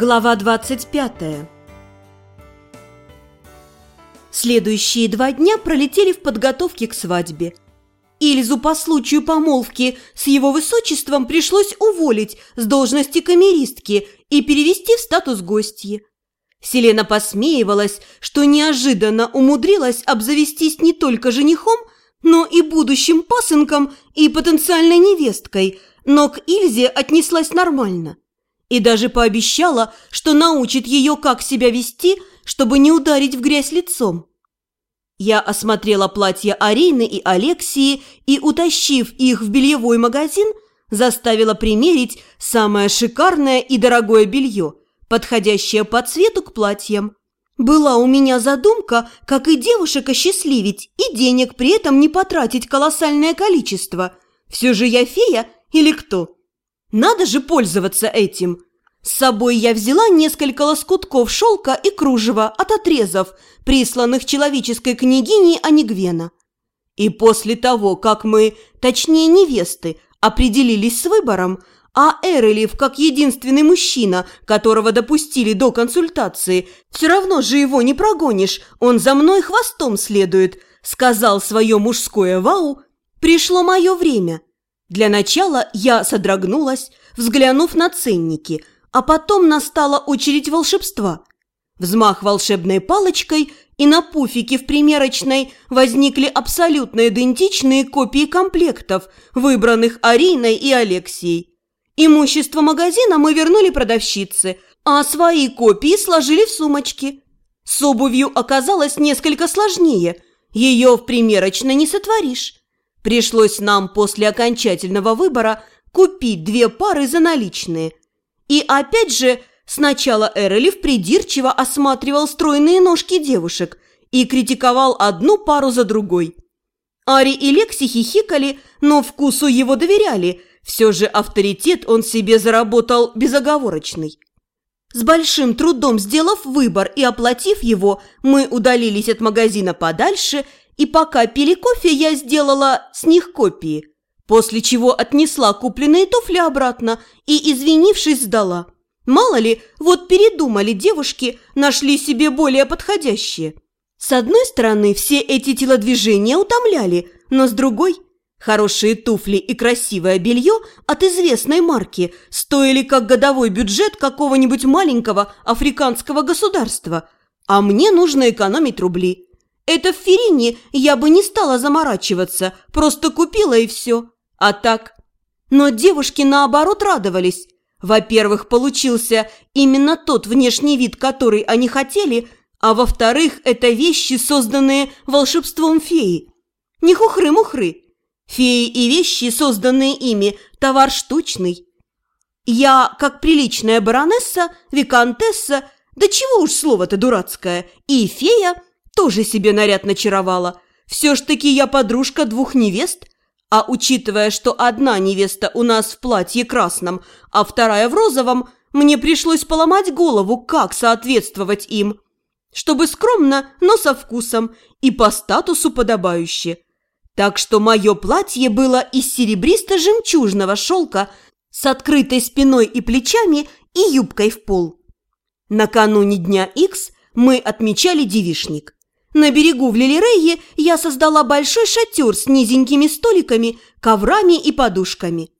Глава 25 Следующие два дня пролетели в подготовке к свадьбе. Ильзу по случаю помолвки с его высочеством пришлось уволить с должности камеристки и перевести в статус гостьи. Селена посмеивалась, что неожиданно умудрилась обзавестись не только женихом, но и будущим пасынком и потенциальной невесткой, но к Ильзе отнеслась нормально. И даже пообещала, что научит ее, как себя вести, чтобы не ударить в грязь лицом. Я осмотрела платья Арины и Алексии и, утащив их в бельевой магазин, заставила примерить самое шикарное и дорогое белье, подходящее по цвету к платьям. Была у меня задумка, как и девушек осчастливить, и денег при этом не потратить колоссальное количество. Все же я фея или кто? Надо же пользоваться этим. С собой я взяла несколько лоскутков шелка и кружева от отрезов, присланных человеческой княгиней Анигвена. И после того, как мы, точнее невесты, определились с выбором, а Эрелев, как единственный мужчина, которого допустили до консультации, все равно же его не прогонишь, он за мной хвостом следует, сказал свое мужское вау, пришло мое время. Для начала я содрогнулась, взглянув на ценники, а потом настала очередь волшебства. Взмах волшебной палочкой, и на пуфике в примерочной возникли абсолютно идентичные копии комплектов, выбранных Ариной и Алексией. Имущество магазина мы вернули продавщице, а свои копии сложили в сумочки. С обувью оказалось несколько сложнее. Ее в примерочной не сотворишь. Пришлось нам после окончательного выбора купить две пары за наличные. И опять же, сначала Эрелев придирчиво осматривал стройные ножки девушек и критиковал одну пару за другой. Ари и Лекси хихикали, но вкусу его доверяли – все же авторитет он себе заработал безоговорочный. С большим трудом сделав выбор и оплатив его, мы удалились от магазина подальше, и пока пили кофе, я сделала с них копии, после чего отнесла купленные туфли обратно и, извинившись, сдала. Мало ли, вот передумали девушки, нашли себе более подходящие. С одной стороны, все эти телодвижения утомляли, но с другой – Хорошие туфли и красивое белье от известной марки стоили как годовой бюджет какого-нибудь маленького африканского государства, а мне нужно экономить рубли. Это в Ферине я бы не стала заморачиваться, просто купила и все. А так? Но девушки наоборот радовались. Во-первых, получился именно тот внешний вид, который они хотели, а во-вторых, это вещи, созданные волшебством феи. Не хухры-мухры. Феи и вещи, созданные ими, товар штучный. Я, как приличная баронесса, виконтесса, да чего уж слово-то дурацкое, и фея тоже себе наряд начаровала. Все ж таки я подружка двух невест, а учитывая, что одна невеста у нас в платье красном, а вторая в розовом, мне пришлось поломать голову, как соответствовать им, чтобы скромно, но со вкусом и по статусу подобающе. Так что мое платье было из серебристо-жемчужного шелка с открытой спиной и плечами и юбкой в пол. Накануне дня X мы отмечали девишник. На берегу в Лилирее я создала большой шатер с низенькими столиками, коврами и подушками.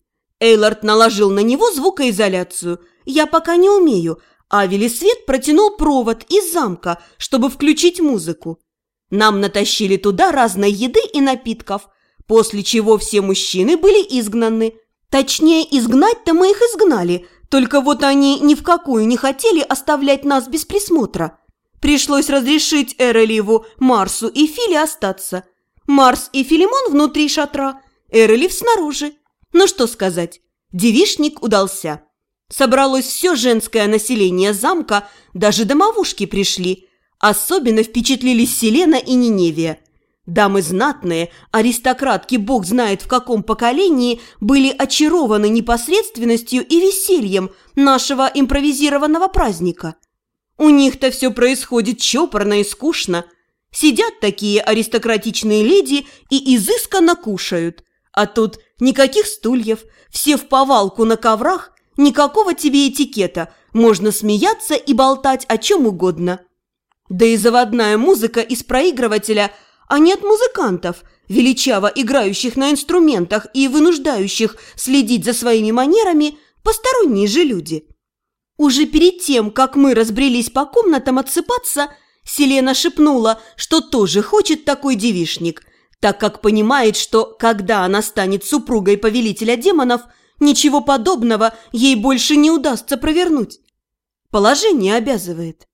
Эйлард наложил на него звукоизоляцию. Я пока не умею, а Велисвет протянул провод из замка, чтобы включить музыку. Нам натащили туда разной еды и напитков, после чего все мужчины были изгнаны. Точнее, изгнать-то мы их изгнали, только вот они ни в какую не хотели оставлять нас без присмотра. Пришлось разрешить Эреливу, Марсу и Филе остаться. Марс и Филимон внутри шатра, Эрелив снаружи. Ну что сказать, девишник удался. Собралось все женское население замка, даже домовушки пришли – Особенно впечатлились Селена и Ниневия. Дамы знатные, аристократки бог знает в каком поколении, были очарованы непосредственностью и весельем нашего импровизированного праздника. У них-то все происходит чопорно и скучно. Сидят такие аристократичные леди и изысканно кушают. А тут никаких стульев, все в повалку на коврах, Никакого тебе этикета, можно смеяться и болтать о чем угодно. Да и заводная музыка из проигрывателя, а не от музыкантов, величаво играющих на инструментах и вынуждающих следить за своими манерами, посторонние же люди. Уже перед тем, как мы разбрелись по комнатам отсыпаться, Селена шепнула, что тоже хочет такой девишник, так как понимает, что, когда она станет супругой повелителя демонов, ничего подобного ей больше не удастся провернуть. Положение обязывает.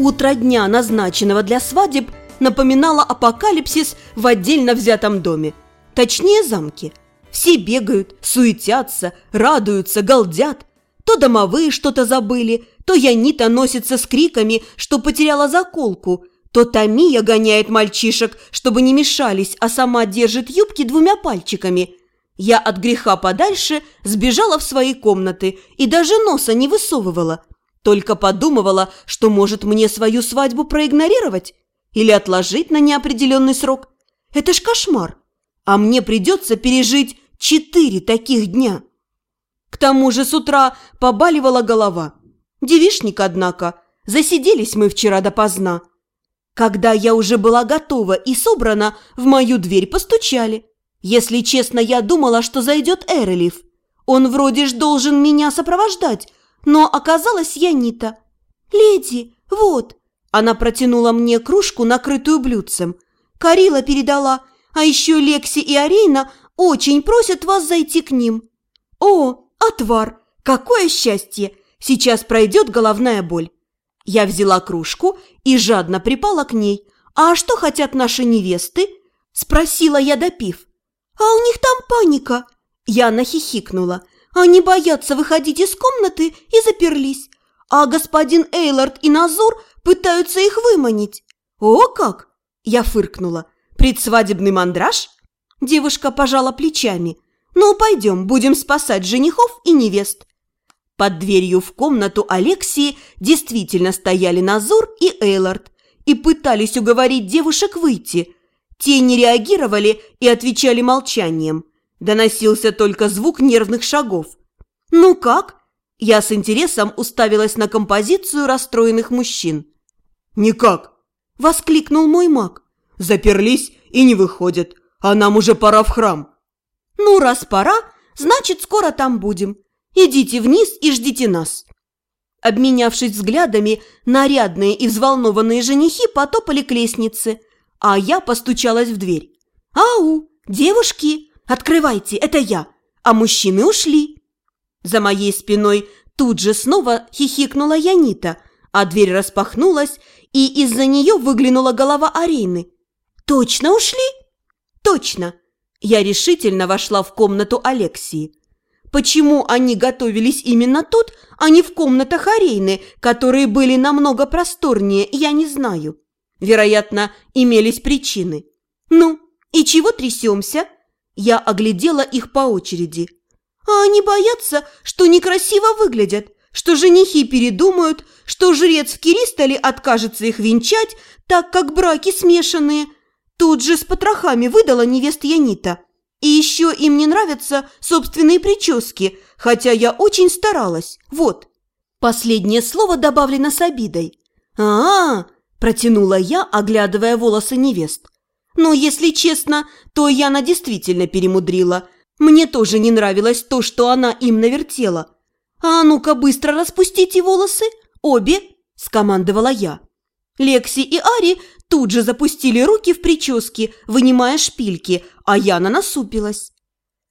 Утро дня, назначенного для свадеб, напоминало апокалипсис в отдельно взятом доме. Точнее, замке. Все бегают, суетятся, радуются, галдят. То домовые что-то забыли, то Янита носится с криками, что потеряла заколку, то Тамия гоняет мальчишек, чтобы не мешались, а сама держит юбки двумя пальчиками. Я от греха подальше сбежала в свои комнаты и даже носа не высовывала. Только подумывала, что может мне свою свадьбу проигнорировать или отложить на неопределенный срок. Это ж кошмар. А мне придется пережить четыре таких дня. К тому же с утра побаливала голова. Девишник, однако, засиделись мы вчера допоздна. Когда я уже была готова и собрана, в мою дверь постучали. Если честно, я думала, что зайдет Эрелиф. Он вроде ж должен меня сопровождать, но оказалась я Нита. «Леди, вот!» Она протянула мне кружку, накрытую блюдцем. Карила передала, а еще Лекси и Арейна очень просят вас зайти к ним. О, отвар! Какое счастье! Сейчас пройдет головная боль. Я взяла кружку и жадно припала к ней. «А что хотят наши невесты?» – спросила я, допив. «А у них там паника!» Я нахихикнула. Они боятся выходить из комнаты и заперлись. А господин Эйлард и Назур пытаются их выманить. «О как!» – я фыркнула. «Предсвадебный мандраж?» Девушка пожала плечами. «Ну, пойдем, будем спасать женихов и невест». Под дверью в комнату Алексии действительно стояли Назур и Эйлард и пытались уговорить девушек выйти. Те не реагировали и отвечали молчанием. Доносился только звук нервных шагов. «Ну как?» Я с интересом уставилась на композицию расстроенных мужчин. «Никак!» – воскликнул мой маг. «Заперлись и не выходят, а нам уже пора в храм». «Ну, раз пора, значит, скоро там будем. Идите вниз и ждите нас». Обменявшись взглядами, нарядные и взволнованные женихи потопали к лестнице, а я постучалась в дверь. «Ау, девушки!» Открывайте, это я!» А мужчины ушли. За моей спиной тут же снова хихикнула Янита, а дверь распахнулась, и из-за нее выглянула голова Арины. «Точно ушли?» «Точно!» Я решительно вошла в комнату Алексии. Почему они готовились именно тут, а не в комнатах Арейны, которые были намного просторнее, я не знаю. Вероятно, имелись причины. «Ну, и чего трясемся?» Я оглядела их по очереди. А они боятся, что некрасиво выглядят, что женихи передумают, что жрец в Киристоле откажется их венчать, так как браки смешанные. Тут же с потрохами выдала невест Янита. И еще им не нравятся собственные прически, хотя я очень старалась. Вот. Последнее слово добавлено с обидой. а, -а, -а протянула я, оглядывая волосы невест. Но, если честно, то Яна действительно перемудрила. Мне тоже не нравилось то, что она им навертела. «А ну-ка быстро распустите волосы, обе!» – скомандовала я. Лекси и Ари тут же запустили руки в прически, вынимая шпильки, а Яна насупилась.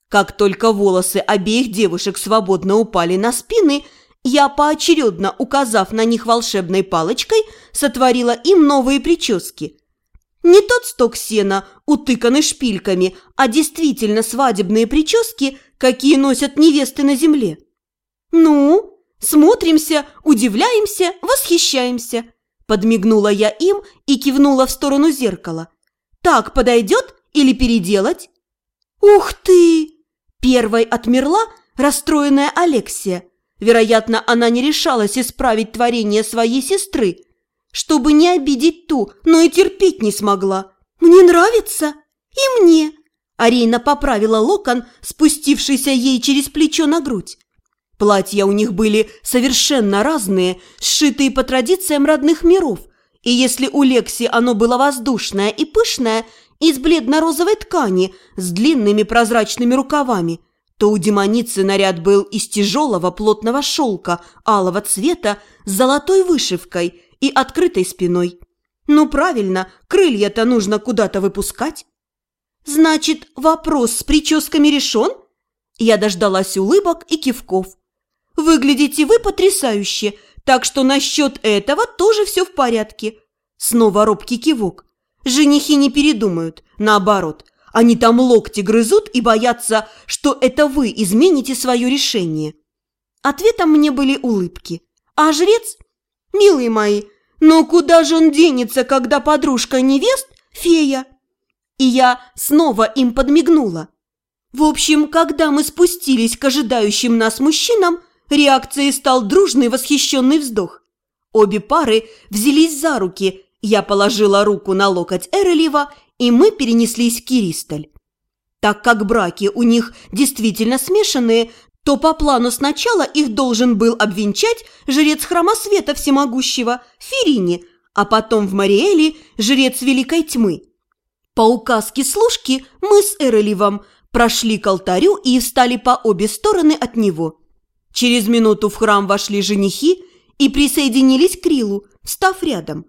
Как только волосы обеих девушек свободно упали на спины, я, поочередно указав на них волшебной палочкой, сотворила им новые прически. Не тот сток сена, утыканный шпильками, а действительно свадебные прически, какие носят невесты на земле. «Ну, смотримся, удивляемся, восхищаемся», подмигнула я им и кивнула в сторону зеркала. «Так подойдет или переделать?» «Ух ты!» Первой отмерла расстроенная Алексия. Вероятно, она не решалась исправить творение своей сестры. Чтобы не обидеть ту, но и терпеть не смогла. Мне нравится. И мне. Арина поправила локон, спустившийся ей через плечо на грудь. Платья у них были совершенно разные, сшитые по традициям родных миров. И если у Лекси оно было воздушное и пышное, из бледно-розовой ткани с длинными прозрачными рукавами, то у демоницы наряд был из тяжелого плотного шелка алого цвета с золотой вышивкой и открытой спиной. Ну правильно, крылья-то нужно куда-то выпускать. Значит, вопрос с прическами решен? Я дождалась улыбок и кивков. Выглядите вы потрясающе, так что насчет этого тоже все в порядке. Снова робкий кивок. Женихи не передумают, наоборот. Они там локти грызут и боятся, что это вы измените свое решение. Ответом мне были улыбки. А жрец? Милые мои, но куда же он денется, когда подружка невест – фея? И я снова им подмигнула. В общем, когда мы спустились к ожидающим нас мужчинам, реакцией стал дружный восхищенный вздох. Обе пары взялись за руки, я положила руку на локоть Эрелива, и мы перенеслись к Киристаль. Так как браки у них действительно смешанные, то по плану сначала их должен был обвенчать жрец храма света всемогущего Ферини, а потом в Мариэле жрец Великой Тьмы. По указке служки мы с Эреливом прошли к алтарю и встали по обе стороны от него. Через минуту в храм вошли женихи и присоединились к Рилу, встав рядом.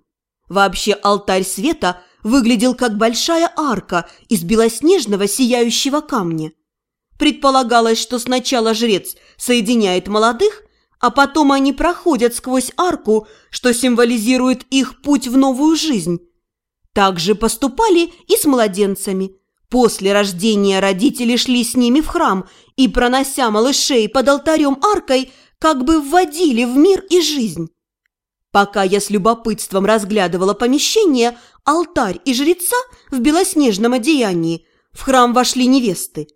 Вообще алтарь света выглядел как большая арка из белоснежного сияющего камня. Предполагалось, что сначала жрец соединяет молодых, а потом они проходят сквозь арку, что символизирует их путь в новую жизнь. Так же поступали и с младенцами. После рождения родители шли с ними в храм и, пронося малышей под алтарем аркой, как бы вводили в мир и жизнь. Пока я с любопытством разглядывала помещение, алтарь и жреца в белоснежном одеянии, в храм вошли невесты.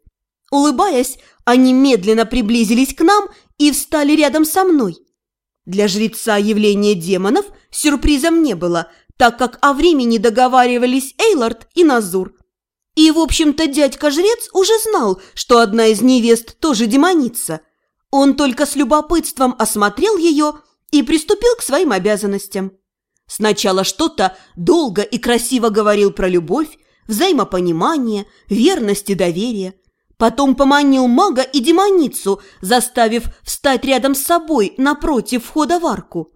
Улыбаясь, они медленно приблизились к нам и встали рядом со мной. Для жреца явление демонов сюрпризом не было, так как о времени договаривались Эйлард и Назур. И, в общем-то, дядька-жрец уже знал, что одна из невест тоже демоница. Он только с любопытством осмотрел ее и приступил к своим обязанностям. Сначала что-то долго и красиво говорил про любовь, взаимопонимание, верность и доверие. Потом поманил мага и демоницу, заставив встать рядом с собой напротив входа в арку –